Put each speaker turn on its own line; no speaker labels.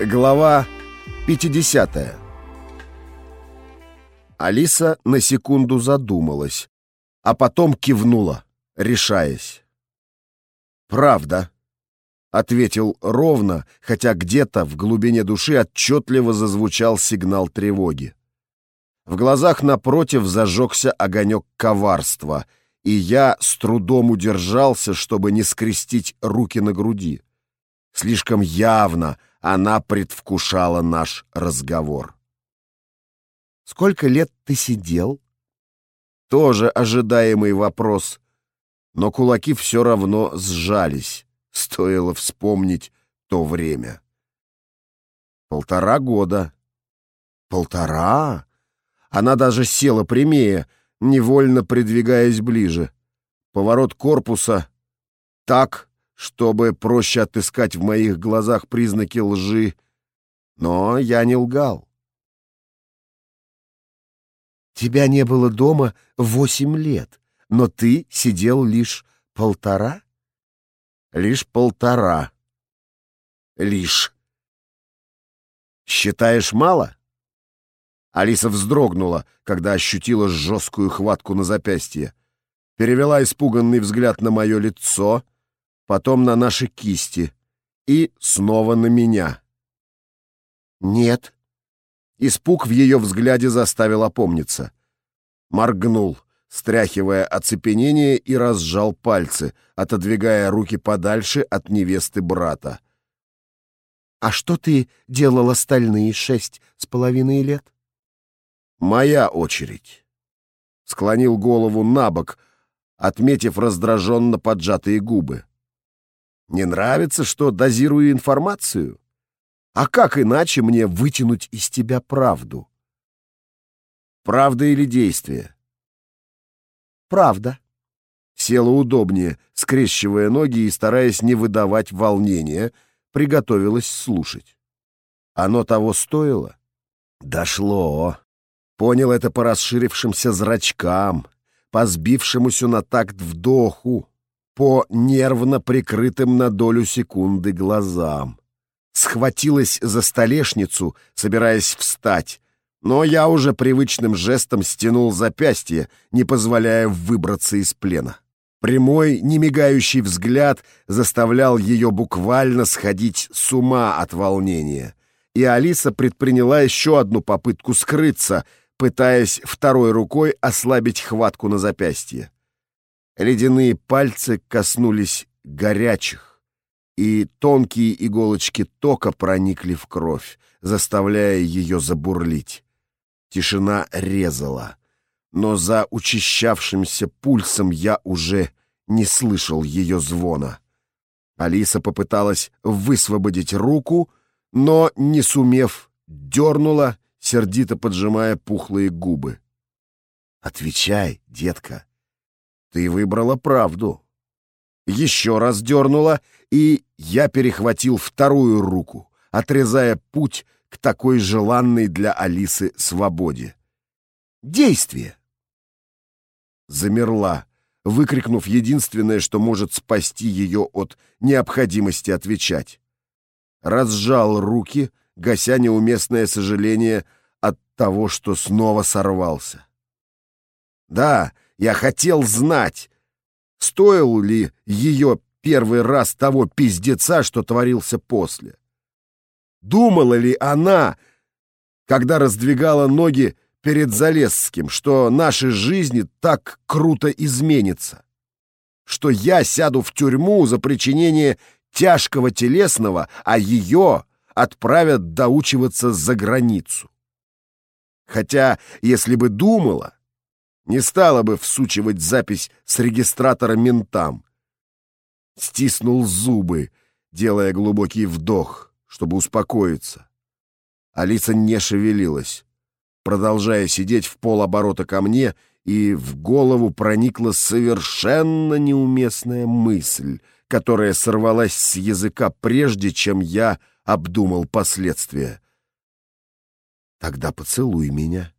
Глава 50 Алиса на секунду задумалась, а потом кивнула, решаясь. «Правда», — ответил ровно, хотя где-то в глубине души отчетливо зазвучал сигнал тревоги. В глазах напротив зажегся огонек коварства, и я с трудом удержался, чтобы не скрестить руки на груди. Слишком явно она предвкушала наш разговор. «Сколько лет ты сидел?» Тоже ожидаемый вопрос, но кулаки все равно сжались, стоило вспомнить то время. «Полтора года». «Полтора?» Она даже села прямее, невольно придвигаясь ближе. Поворот корпуса так, чтобы проще отыскать в моих глазах признаки лжи, но я не лгал. Тебя не было дома восемь лет, но ты сидел лишь полтора? Лишь полтора. Лишь. Считаешь мало? Алиса вздрогнула, когда ощутила жесткую хватку на запястье. Перевела испуганный взгляд на мое лицо — потом на наши кисти и снова на меня. «Нет». Испуг в ее взгляде заставил опомниться. Моргнул, стряхивая оцепенение и разжал пальцы, отодвигая руки подальше от невесты брата. «А что ты делал остальные шесть с половиной лет?» «Моя очередь». Склонил голову на бок, отметив раздраженно поджатые губы. Не нравится, что дозирую информацию? А как иначе мне вытянуть из тебя правду? Правда или действие? Правда. Села удобнее, скрещивая ноги и стараясь не выдавать волнения, приготовилась слушать. Оно того стоило? Дошло. Понял это по расширившимся зрачкам, по сбившемуся на такт вдоху, по нервно прикрытым на долю секунды глазам. Схватилась за столешницу, собираясь встать, но я уже привычным жестом стянул запястье, не позволяя выбраться из плена. Прямой, немигающий взгляд заставлял ее буквально сходить с ума от волнения. И Алиса предприняла еще одну попытку скрыться, пытаясь второй рукой ослабить хватку на запястье. Ледяные пальцы коснулись горячих, и тонкие иголочки тока проникли в кровь, заставляя ее забурлить. Тишина резала, но за учащавшимся пульсом я уже не слышал ее звона. Алиса попыталась высвободить руку, но, не сумев, дернула, сердито поджимая пухлые губы. «Отвечай, детка!» Ты выбрала правду. Еще раз дернула, и я перехватил вторую руку, отрезая путь к такой желанной для Алисы свободе. Действие! Замерла, выкрикнув единственное, что может спасти ее от необходимости отвечать. Разжал руки, гася неуместное сожаление от того, что снова сорвался. Да, я хотел знать, стоил ли ее первый раз того пиздеца, что творился после. Думала ли она, когда раздвигала ноги перед Залесским, что наши жизни так круто изменятся? Что я сяду в тюрьму за причинение тяжкого телесного, а ее отправят доучиваться за границу? Хотя, если бы думала, не стала бы всучивать запись с регистратора ментам. Стиснул зубы, делая глубокий вдох, чтобы успокоиться. Алиса не шевелилась, продолжая сидеть в полоборота ко мне, и в голову проникла совершенно неуместная мысль, которая сорвалась с языка прежде, чем я обдумал последствия. «Тогда поцелуй меня».